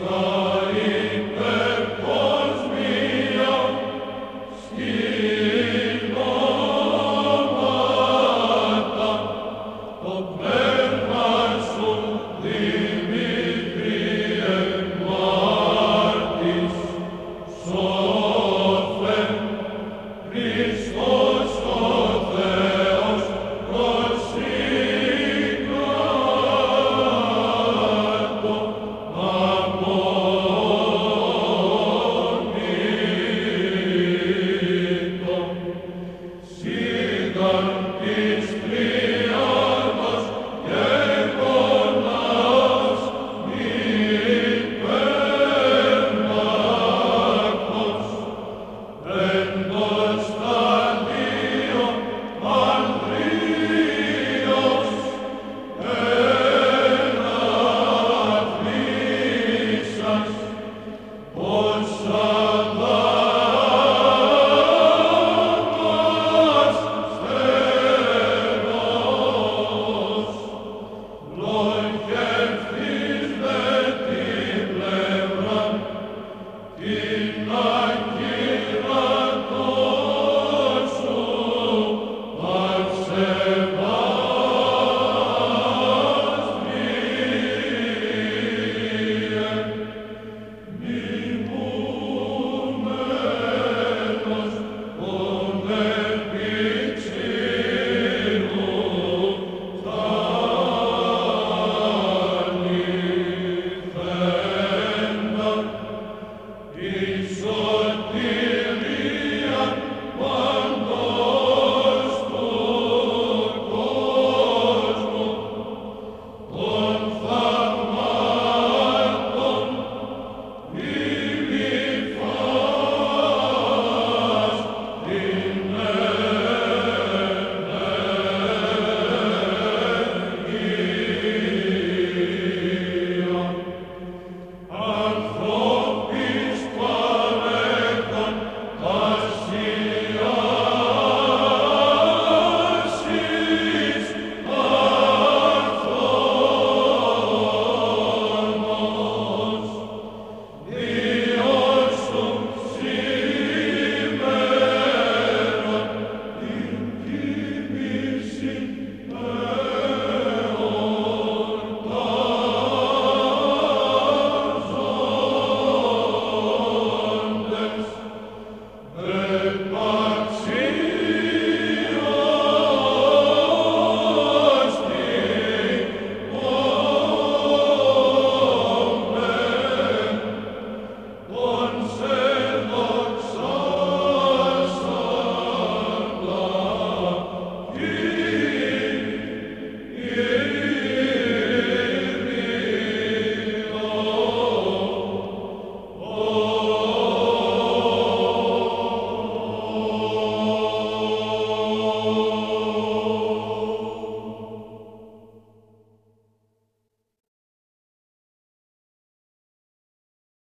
Lord.